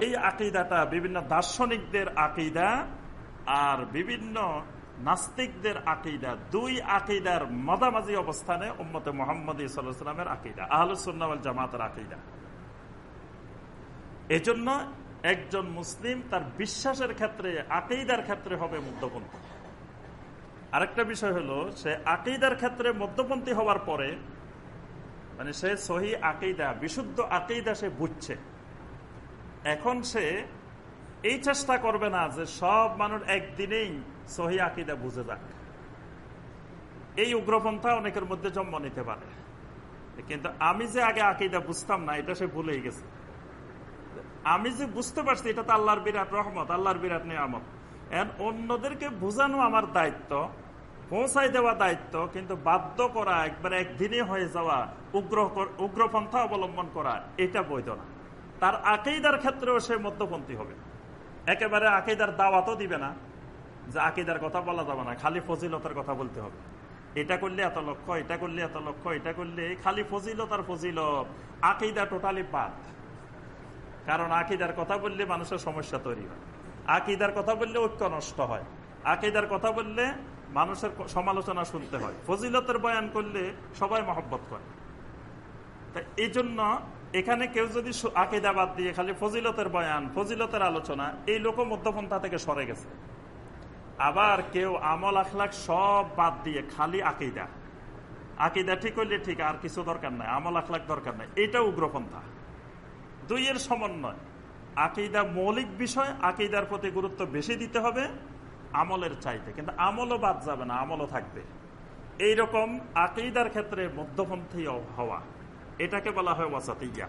এই আকিদাটা বিভিন্ন দার্শনিকদের আকিদা আর বিভিন্ন নাস্তিকদের আকিদা, দুই আকিদার মাঝামাঝি অবস্থানে উম্মতে মোহাম্মদ সাল্লামের আকিদা আহলুসুল্লাহ জামাতের আকিদা। এজন্য একজন মুসলিম তার বিশ্বাসের ক্ষেত্রে, আকিদার ক্ষেত্রে হবে মধ্যপন্থী। আরেকটা বিষয় হলো, সে আকিদার ক্ষেত্রে মধ্যপন্থী হওয়ার পরে মানে সে সহি আকিদা, বিশুদ্ধ আকিদা সে বুঝছে। এখন সে এই চেষ্টা করবে না যে সব মানুষ একদিনেই সহি আকিদা বুঝে যাক। এই উগ্রপন্থা অনেকের মধ্যে জন্ম নিতে পারে। কিন্তু আমি যে আগে আকিদা বুঝতাম না, এটা সে ভুলেই গেছে। আমি যে বুঝতে পারছি, এটা তো আল্লাহর বিরাট রহমত, আল্লাহর বিরাট নিয়ামত। অন্যদেরকে বোঝানো আমার দায়িত্ব পৌঁছাই দেওয়া দায়িত্ব, কিন্তু বাধ্য করা, একবার একদিনে হয়ে যাওয়া, উগ্র উগ্রপন্থা অবলম্বন করা, এটা বৈধ না। তার আকেইদার ক্ষেত্রেও সে মধ্যপন্থী হবে। একেবারে আকেইদার দাওয়াতও দিবে না, যে আকিদার কথা বলা যাবে না, খালি ফজিলতার কথা বলতে হবে। এটা করলে এত লক্ষ্য, এটা করলে এত লক্ষ্য, এটা করলে খালি ফজিলত আর ফজিলত, আকিদা টোটালি বাদ। কারণ আকিদার কথা বললে মানুষের সমস্যা তৈরি হয়। আকিদার কথা বললে ঐক্য নষ্ট হয়। আকিদার কথা বললে মানুষের সমালোচনা শুনতে হয়। ফজিলতের বয়ান করলে সবাই মহব্বত করে। এই জন্য এখানে কেউ যদি আকিদা বাদ দিয়ে খালি ফজিলতের বয়ান, ফজিলতের আলোচনা, এই লোক মধ্যপন্থা থেকে সরে গেছে। আবার কেউ আমল আখলাখ সব বাদ দিয়ে খালি আকিদা। আকিদা ঠিক হইলে ঠিক, আর কিছু দরকার নাই, আমল আখলাখ দরকার নাই। এটা উগ্রপন্থা। দুইয়ের সমন্বয়। আকিদা মৌলিক বিষয়, আকিদার প্রতি গুরুত্ব বেশি দিতে হবে। আমলের চাইতে, কিন্তু আমলও বাদ যাবে না, আমলও থাকবে। এইরকম আকিদার ক্ষেত্রে মধ্যপন্থী হওয়া, এটাকে বলা হয় ওয়াসাতিয়া